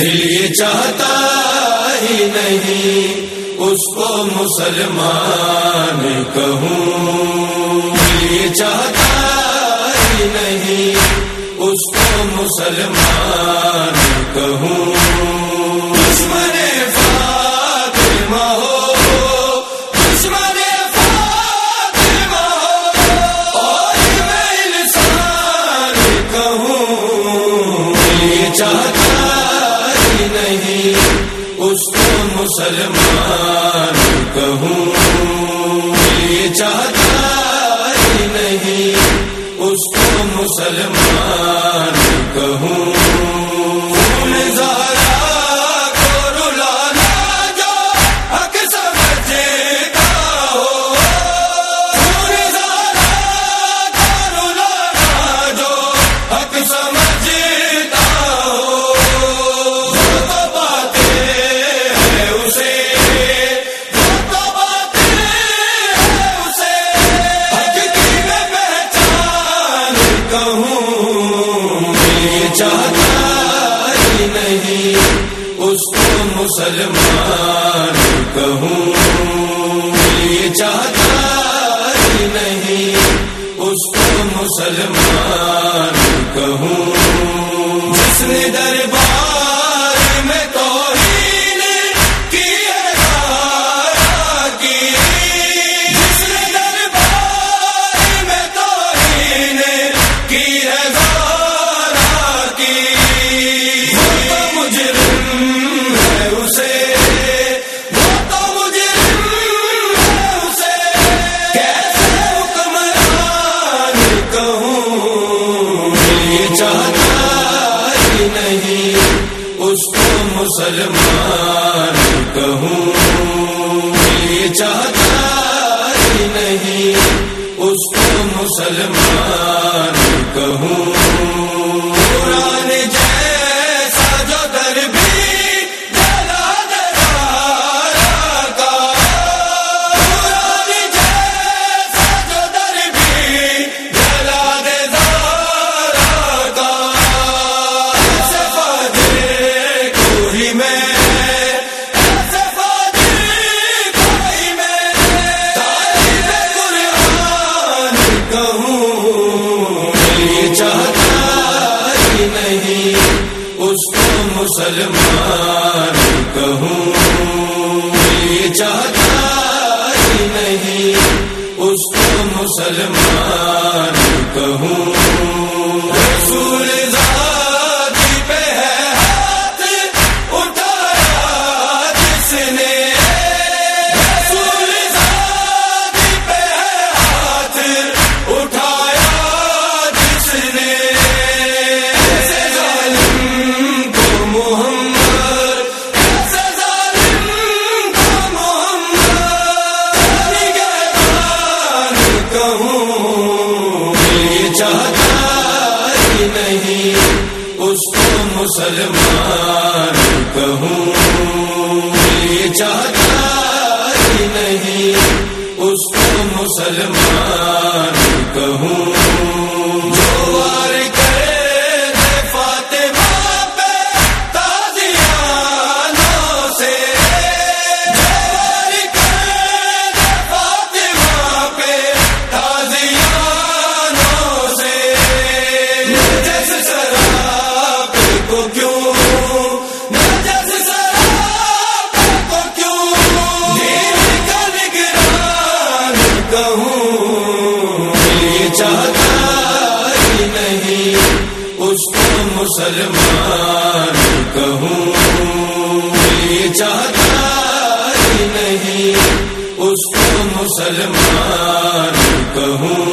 دل یہ چاہتا ہی نہیں، اس کو مسلمان کہوں۔ دل یہ چاہتا ہی نہیں، اس کو مسلمان کہوں۔ مسلمان کہوں؟ یہ چاہتا ہی نہیں اس کو مسلمان کہوں؟ مسلمان کہوں یہ چاہتا نہیں اس کو مسلمان اس کو مسلمان کہوں یہ چاہتا ہی نہیں اس کو مسلمان مسلمان کہوں یہ چاہتا ہی نہیں اس کو مسلمان اس کو مسلمان کہوں۔ یہ چاہتا ہی نہیں اس کو مسلمان کہوں۔ مسلمان کہوں یہ چاہتا ہی نہیں اس کو مسلمان کہوں۔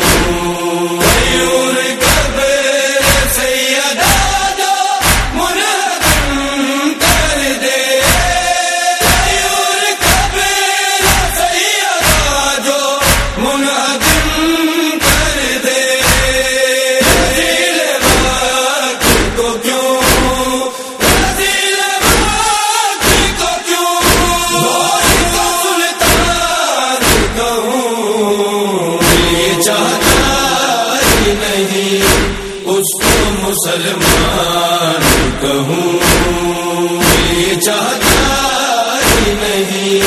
نہیں مسلمان کہوں۔ چاہتا ہی نہیں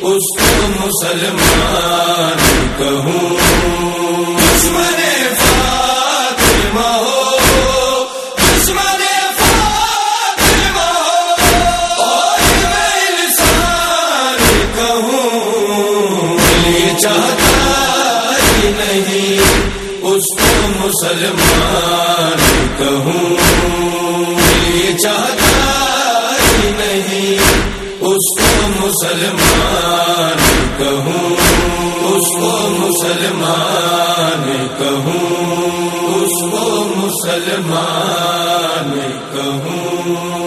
اس کو مسلمان کہوں۔ مسلمان کہوں؟ یہ چاہتا ہی نہیں، اس کو مسلمان کہوں۔ اس کو مسلمان کہوں۔ اس کو مسلمان کہوں۔